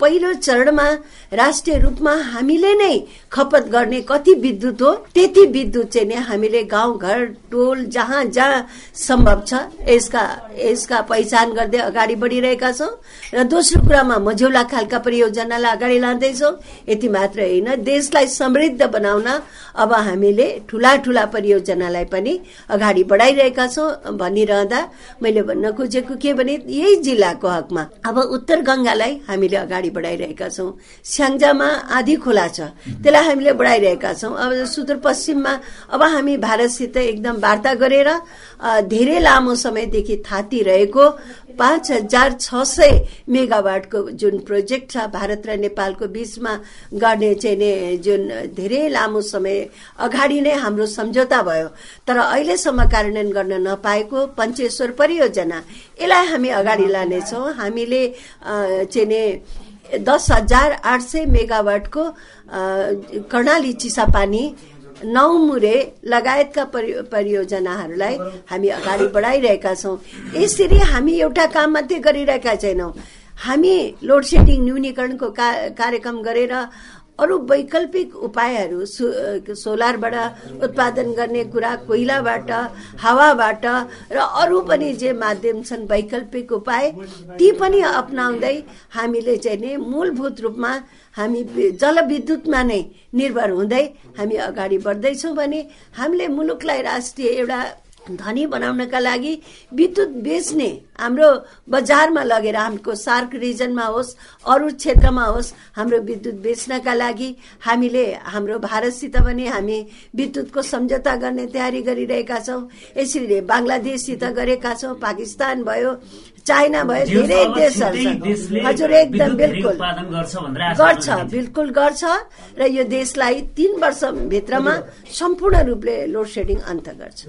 पहिलो चरणमा राष्ट्रिय रूपमा हामीले नै खपत गर्ने कति विद्युत हो त्यति विद्युत चाहिँ नि हामीले गाउँ घर टोल जहाँ जहाँ सम्भव छ यसका यसका पहिचान गर्दै अगाडि बढिरहेका छौँ। र दोस्रो कुरामा मझौला खालका परियोजनालाई अगाडि लाँदैछौँ। यति मात्र होइन देशलाई समृद्ध बनाउन अब हामीले ठुला ठुला परियोजनालाई पनि अगाडि बढाइरहेका छौँ। भनिरहँदा मैले भन्न खोजेको के भने यही जिल्लाको हकमा। अब उत्तर गङ्गालाई हामीले अगाडि बढाइरहेका छौँ। स्याङ्जामा आधी खोला छ। त्यसलाई हामीले बढाइरहेका छौँ। अब सुदूरपश्चिममा अब हामी भारतसित एकदम वार्ता गरेर धेरै लामो समयदेखि थाती रहेको पाँच हजार छ सय मेगावाटको जुन प्रोजेक्ट छ भारत र नेपालको बीचमा गर्ने चाहिँ जुन धेरै लामो समय अगाडि नै हाम्रो सम्झौता भयो। तर अहिलेसम्म कार्यान्वयन गर्न नपाएको पञ्चेश्वर परियोजना यसलाई हामी अगाडि लानेछौँ। हामीले चाहिँ नि दस हजार आठ सय मेगावाटको कर्णाली चिसापानी नौमुरे लगायतका परियोजनाहरूलाई हामी अगाडि बढाइरहेका छौँ। यसरी हामी एउटा काम मात्रै गरिरहेका छैनौँ। हामी लोड सेडिङ न्यूनीकरणको कार्यक्रम गरेर अरू वैकल्पिक उपायहरू सोलरबाट उत्पादन गर्ने कुरा कोइलाबाट हावाबाट र अरू पनि जे माध्यम छन् वैकल्पिक उपाय ती पनि अप्नाउँदै हामीले चाहिँ नि मूलभूत रूपमा हामी जलविद्युतमा नै निर्भर हुँदै हामी अगाडि बढ्दैछौँ भने हामीले मुलुकलाई राष्ट्रिय एउटा धनी बनाउनका लागि विद्युत बेच्ने हाम्रो बजारमा लगेर हाम्रो सार्क रिजनमा होस् अरू क्षेत्रमा होस् हाम्रो विद्युत बेच्नका लागि हामीले हाम्रो भारतसित पनि हामी विद्युतको सम्झौता गर्ने तयारी गरिरहेका छौँ। यसरी बङ्गलादेशसित गरेका छौँ पाकिस्तान भयो चाइना भयो धेरै देशहरू हजुर एकदम बिल्कुल। गर्छ बिल्कुल गर्छ र यो देशलाई तीन वर्षभित्रमा सम्पूर्ण रूपले लोड सेडिङ अन्त गर्छ।